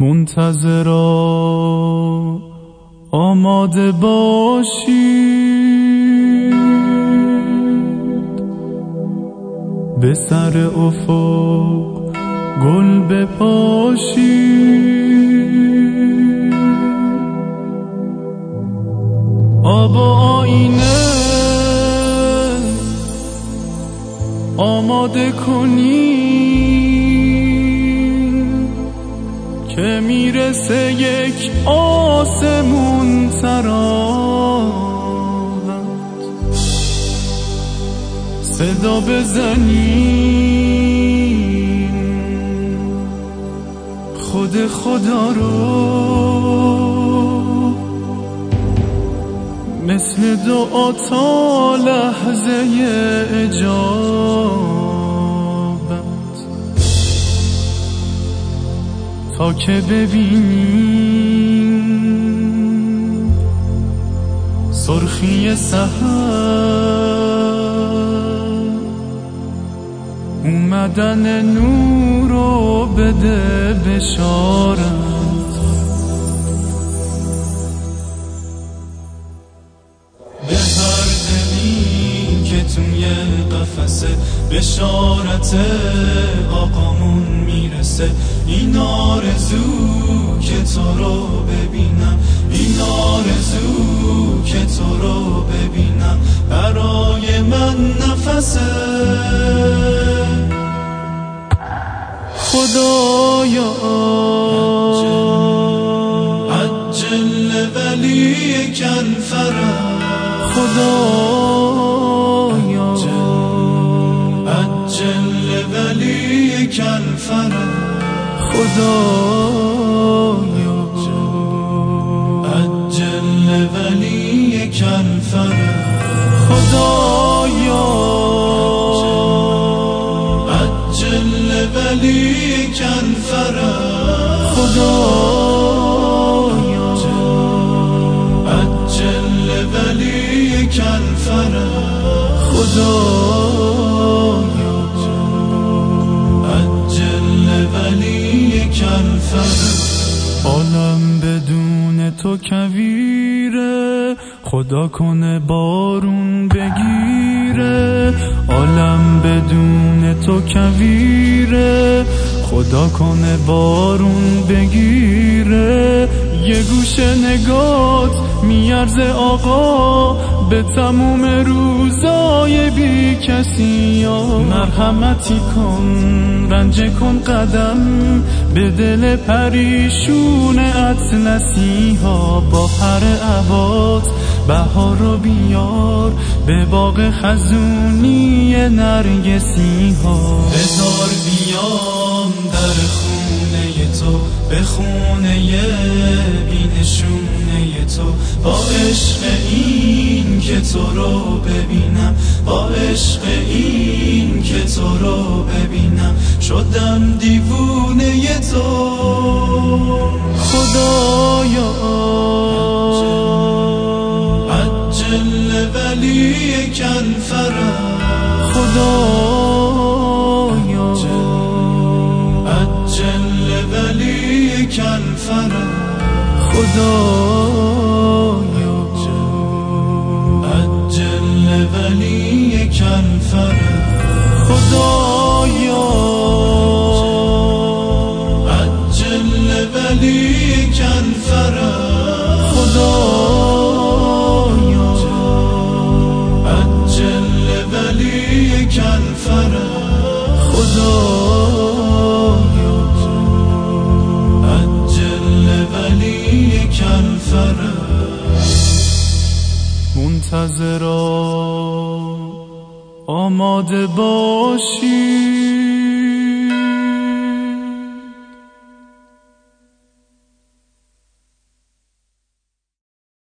منتظرا آماده باشید. به سر افق گل بپاشید. آب و آینه آماده کنی که می‌رسه یک آسمون تراوت صدا بزنی خود خدا رو مثل دعا تا لحظه اجابت تا که ببینی سرخی سهر اومدن نور رو بده بشارت. قفسه بشارت آقامون می‌رسه این آرزو که تو رو ببینم. این آرزو که تو رو ببینم. برای من نفسه. خدایا. عجل ولی کن خدایا خدایا تو کویره خدا کنه بارون بگیره. عالم بدون تو کویره خدا کنه بارون بگیره. یه گوشه نگات میارزه آقا به تموم روزای بی کسی مرحمتی کن رنج کن قدم به دل پریشون اطلسی ها با پر عباد بهار رو بیار به باغ خزونی نرگسی ها بزار بیام در خونه تو به خونه بینشونه تو. با عشق تو رو ببینم با عشق این که تو رو ببینم شدم دیوونه تو. خدایا. عجل ولی کن خدایا. عجل ولی کن خدایا. ولی کن خدایا. عجل ولی کن خدایا. عجل ولی کن خدایا. عجل ولی کن منتظرا آماده باشی.